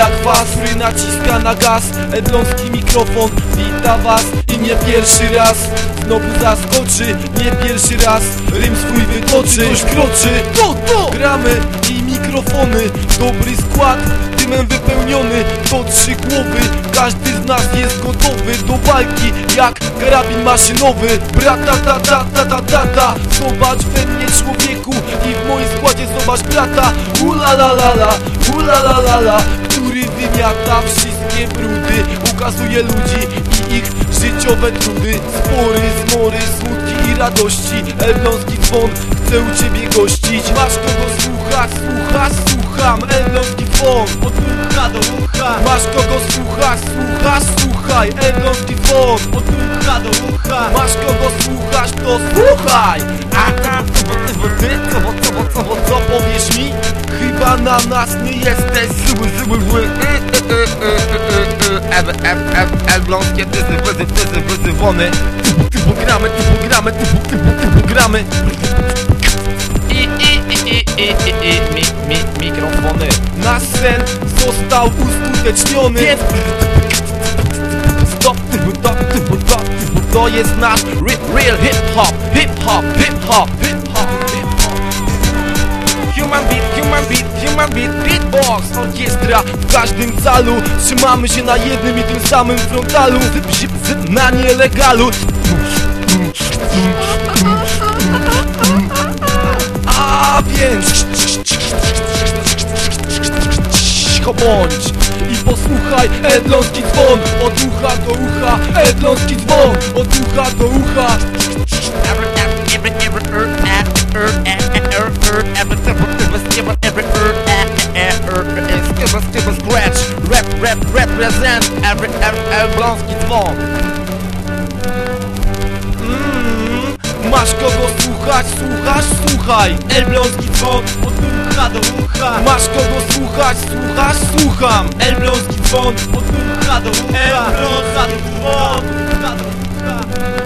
jak was, który naciska na gaz. Elbląski mikrofon wita was i nie pierwszy raz. Znowu zaskoczy, nie pierwszy raz. Rym swój wytoczy, ktoś kroczy. To, to! Gramy i mikrofony. Dobry skład, dymem wypełniony. To trzy głowy, każdy z nas jest gotowy Do walki jak karabin maszynowy. Brata ta ta ta ta ta ta. Zobacz we mnie człowieku I w moim składzie zobacz brata. Ula la la la, ula la la la Który wymiata wszystkie brudy Ukazuje ludzi i ich życiowe trudy. Spory, zmory, smutki i radości. Elbląski dzwon chce u ciebie gościć. Masz kogo słuchać, słuchasz, słucham. Elbląski dzwon od ucha do ucha. Masz kogo słuchać, słuchasz, słuchaj. Elbląski dzwon od ucha do ucha. Masz kogo słuchać, to słuchaj. A tam co co co bo, co bo, co powiesz mi? Chyba na nas nie jesteś Elbląskie tyzy, wyzy, tyzy, wyzy, wony. Typu, gramy, typu gramy, typu, typu, typu gramy. I, i, i, i, i, i, i mi, mi, mikrofony. Nasz sen został uskuteczniony. Więc Stop, typu, to, typu, to, typu, to jest nasz re- real hip-hop Hip-hop, hip-hop, hip-hop, hip-hop Human beat, human beat, human beat, beatbox. Orkiestra w każdym calu. Trzymamy się na jednym i tym samym frontalu. Zyp, zyp, zyp, na nielegalu. A więc Cicho i posłuchaj Edląski dzwon. Od ucha do ucha Edląski dzwon. Od ucha do ucha skibba, scratch Rap, rap, represent Every, every, Elbląski dzwon Mm, Masz kogo słuchać, słuchasz, słuchaj. Elbląski dzwon od ucha do ucha. Masz kogo słuchać, słuchasz, słucham. Elbląski dzwon od ucha do ucha. Elbląski dzwon od ucha do ucha,